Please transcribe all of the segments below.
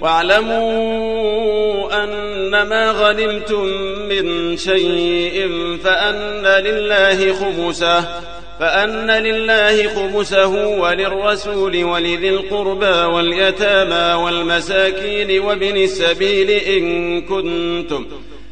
واعلموا أنما غنمتم من شيء فأن لله خمسه فأن لله خمسه وللرسول ولذي القربى واليتامى والمساكين وابن السبيل إن كنتم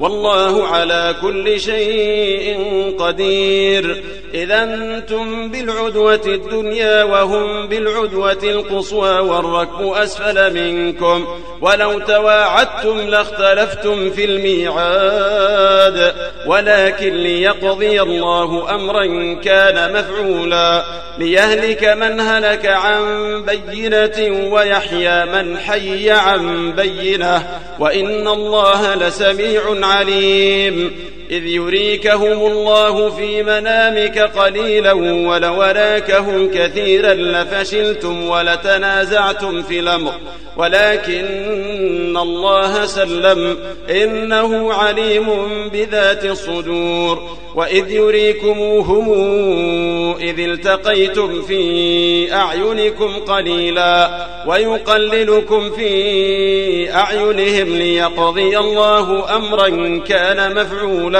والله على كل شيء قدير. إذا أنتم بالعدوة الدنيا وهم بالعدوة القصوى والركب أسفل منكم. ولو تواعدتم لاختلفتم في الميعاد. ولكن ليقضي الله أمرا كان مفعولا. ليهلك من هلك عن بينة ويحيى من حي عن بينة. وإن الله لسميع عليم. إذ يريكهم الله في منامك قليلا ولو راكهم كثيرا لفشلتم ولتنازعتم في الأمر. ولكن الله سلم إنه عليم بذات الصدور. وإذ يريكموهم إذ التقيتم في أعينكم قليلا ويقللكم في أعينهم ليقضي الله أمرا كان مفعولا.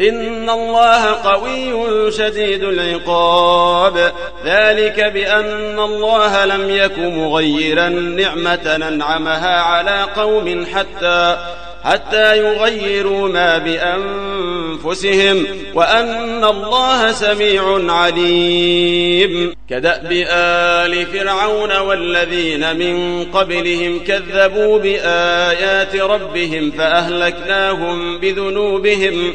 إن الله قوي شديد العقاب. ذلك بأن الله لم يك مغيرا نعمة ننعمها على قوم حتى حتى يغيروا ما بأنفسهم وأن الله سميع عليم. كدأب آل فرعون والذين من قبلهم كذبوا بآيات ربهم فأهلكناهم بذنوبهم.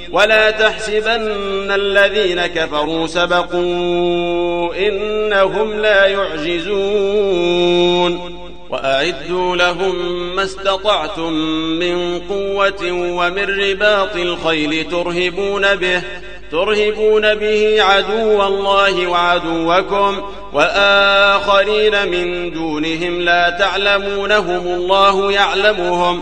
ولا تحسبن الذين كفروا سبقوا إنهم لا يعجزون. وأعدوا لهم ما استطعتم من قوة ومن رباط الخيل ترهبون به ترهبون به عدو الله وعدوكم وآخرين من دونهم لا تعلمونهم الله يعلمهم.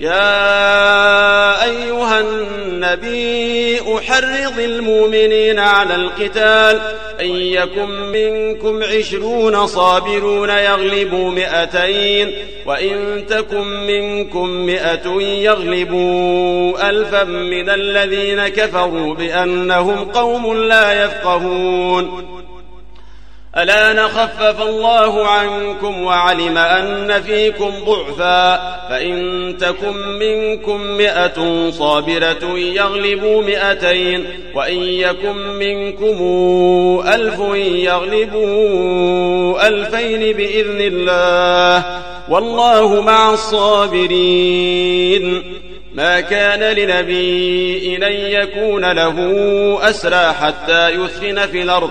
يا أيها النبي أحرض المؤمنين على القتال. أن يكن منكم عشرون صابرون يغلبوا مئتين وإن تكن منكم مئة يغلبوا ألفا من الذين كفروا بأنهم قوم لا يفقهون. ألا نخفف الله عنكم وعلم أن فيكم ضعفا فإن تكن منكم مئة صابرة يغلبوا مئتين وإن يكن منكم ألف يغلبوا ألفين بإذن الله والله مع الصابرين ما كان لنبي أن يكون له أسرى حتى يثخن في الأرض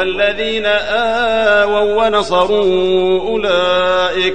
والذين آووا ونصروا أولئك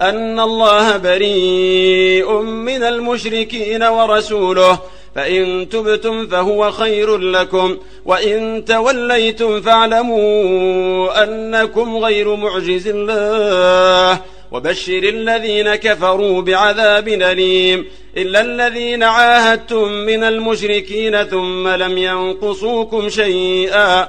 أن الله بريء من المشركين ورسوله. فإن تبتم فهو خير لكم وإن توليتم فاعلموا أنكم غير معجز الله. وبشر الذين كفروا بعذاب أليم. إلا الذين عاهدتم من المشركين ثم لم ينقصوكم شيئا.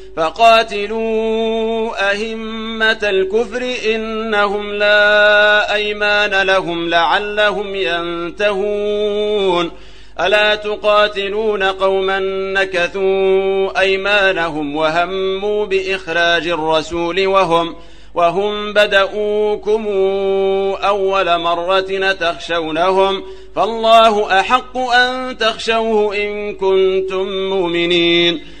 فقاتلوا أهمة الكفر إنهم لا أيمان لهم لعلهم ينتهون. ألا تقاتلون قوما نكثوا أيمانهم وهموا بإخراج الرسول وهم وهم بدؤوكم أول مرة تخشونهم. فالله أحق أن تخشوه إن كنتم مؤمنين.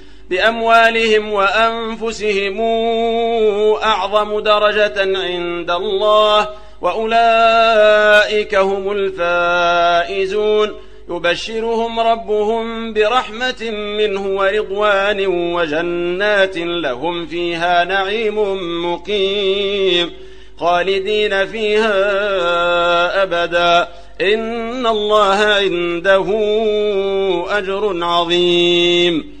بأموالهم وأنفسهم أعظم درجة عند الله وأولئك هم الفائزون. يبشرهم ربهم برحمة منه ورضوان وجنات لهم فيها نعيم مقيم. خالدين فيها أبدا. إن الله عنده أجر عظيم.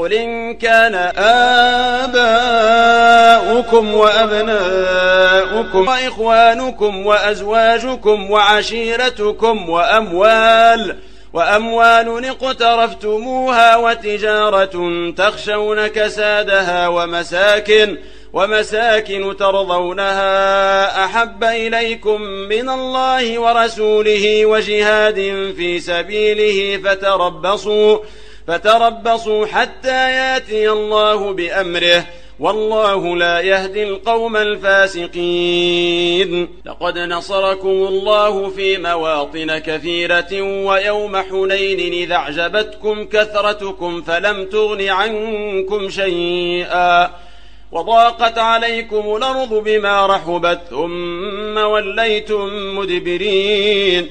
قل إن كان آباؤكم وأبناؤكم وإخوانكم وأزواجكم وعشيرتكم وأموال وأموال اقترفتموها وتجارة تخشون كسادها ومساكن ومساكن ترضونها أحب إليكم من الله ورسوله وجهاد في سبيله فتربصوا فتربصوا حتى ياتي الله بأمره والله لا يهدي القوم الفاسقين. لقد نصركم الله في مواطن كثيرة ويوم حنين إذا أعجبتكم كثرتكم فلم تغن عنكم شيئا. وضاقت عليكم الأرض بما رحبت ثم وليتم مدبرين.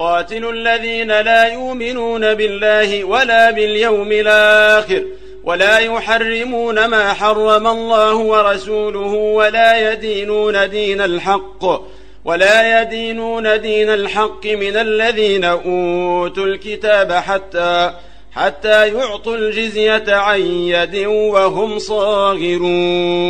قاتلوا الذين لا يؤمنون بالله ولا باليوم الآخر ولا يحرمون ما حرم الله ورسوله ولا يدينون دين الحق ولا يدينون دين الحق من الذين أوتوا الكتاب حتى حتى يعطوا الجزية عن يد وهم صاغرون.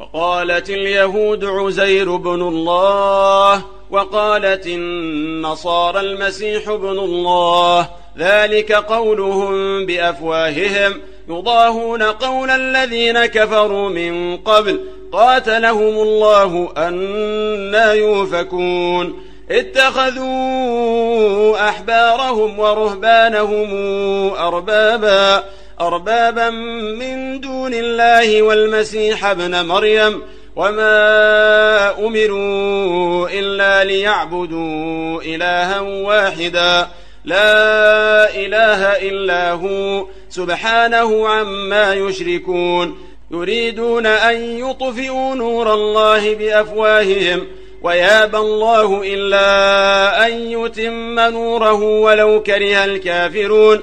وقالت اليهود عزير بن الله وقالت النصارى المسيح بن الله ذلك قولهم بأفواههم يضاهون قول الذين كفروا من قبل قاتلهم الله أنا يوفكون اتخذوا أحبارهم ورهبانهم أربابا أربابا من دون الله والمسيح ابن مريم. وما أمروا إلا ليعبدوا إلها واحدا. لا إله إلا هو سبحانه عما يشركون. يريدون أن يطفئوا نور الله بأفواههم. ويابى الله إلا أن يتم نوره ولو كره الكافرون.